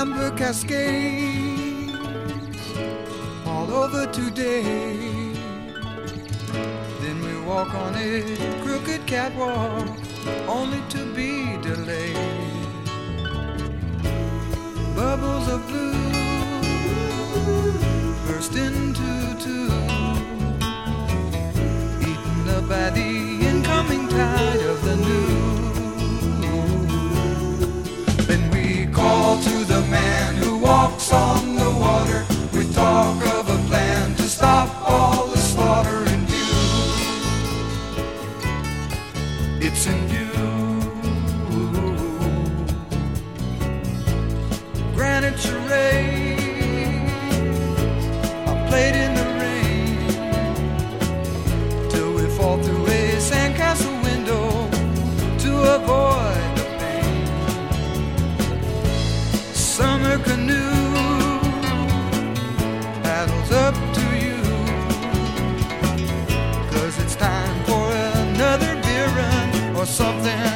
amber cascades all over today. Then we walk on a crooked catwalk only to be delayed. Bubbles of blue burst into two, eaten up by the incoming tide. It's in you. Granite terrain. something.